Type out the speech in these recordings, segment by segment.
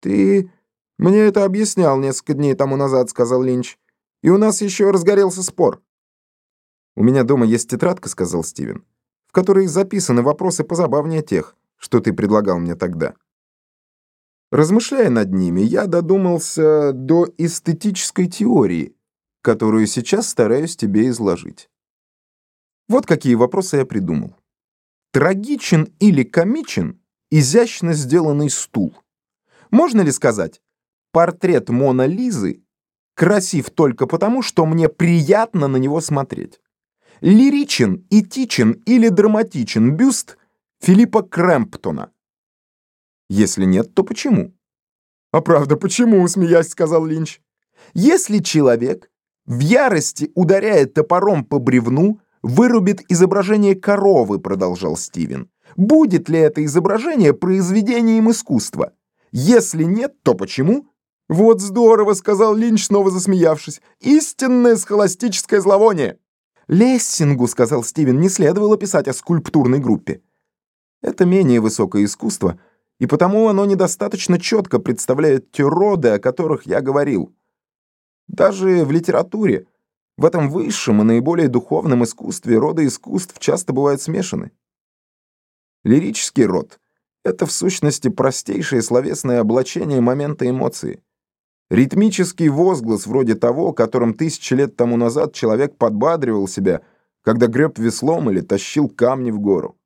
«Ты мне это объяснял несколько дней тому назад», — сказал Линч. «И у нас еще разгорелся спор». «У меня дома есть тетрадка», — сказал Стивен, «в которой записаны вопросы позабавнее тех, что ты предлагал мне тогда». Размышляя над ними, я додумался до эстетической теории, которую сейчас стараюсь тебе изложить. Вот какие вопросы я придумал. Трагичен или комичен изящно сделанный стул? Можно ли сказать, портрет Мона Лизы красив только потому, что мне приятно на него смотреть? Лиричен, этичен или драматичен бюст Филиппа Крэмптона? Если нет, то почему? А правда, почему, смеясь, сказал Линч. Если человек в ярости ударяет топором по бревну, вырубит изображение коровы, продолжал Стивен. Будет ли это изображение произведением искусства? Если нет, то почему? Вот здорово, сказал Линч, снова засмеявшись. Истинное схоластическое зловоние. Лессингу, сказал Стивен, не следовало писать о скульптурной группе. Это менее высокое искусство, и потому оно недостаточно четко представляет те роды, о которых я говорил. Даже в литературе, в этом высшем и наиболее духовном искусстве роды искусств часто бывают смешаны. Лирический род — это в сущности простейшее словесное облачение момента эмоции. Ритмический возглас вроде того, которым тысячи лет тому назад человек подбадривал себя, когда греб веслом или тащил камни в гору.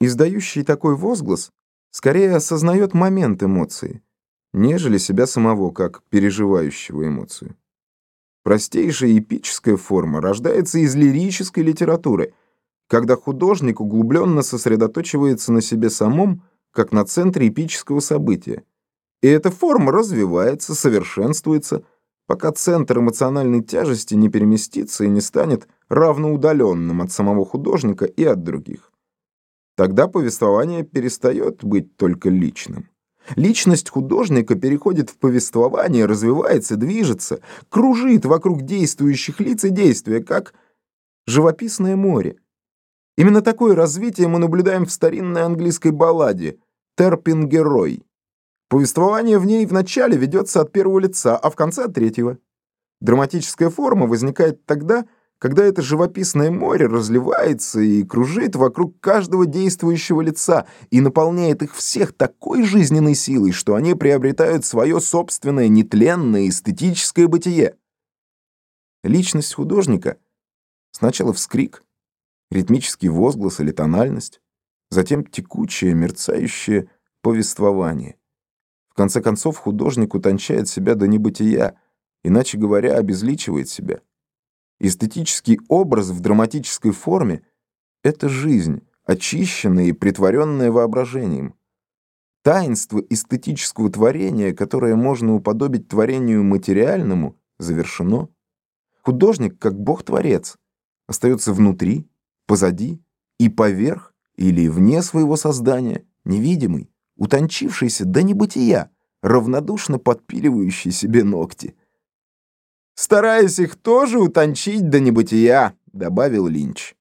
Издающий такой возглас скорее осознает момент эмоции, нежели себя самого, как переживающего эмоцию. Простейшая эпическая форма рождается из лирической литературы, когда художник углубленно сосредоточивается на себе самом, как на центре эпического события. И эта форма развивается, совершенствуется, пока центр эмоциональной тяжести не переместится и не станет равноудаленным от самого художника и от других. Тогда повествование перестает быть только личным. Личность художника переходит в повествование, развивается, движется, кружит вокруг действующих лиц и действия, как живописное море. Именно такое развитие мы наблюдаем в старинной английской балладе «Терпин герой». Повествование в ней вначале ведется от первого лица, а в конце от третьего. Драматическая форма возникает тогда, когда это живописное море разливается и кружит вокруг каждого действующего лица и наполняет их всех такой жизненной силой, что они приобретают свое собственное нетленное эстетическое бытие. Личность художника сначала вскрик, ритмический возглас или тональность, затем текучее, мерцающее повествование. В конце концов, художник утончает себя до небытия, иначе говоря, обезличивает себя. Эстетический образ в драматической форме — это жизнь, очищенная и притворенная воображением. Таинство эстетического творения, которое можно уподобить творению материальному, завершено. Художник, как бог-творец, остается внутри, позади и поверх или вне своего создания, невидимый, утончившийся до небытия, равнодушно подпиливающий себе ногти стараясь их тоже утончить до небытия», — добавил Линч.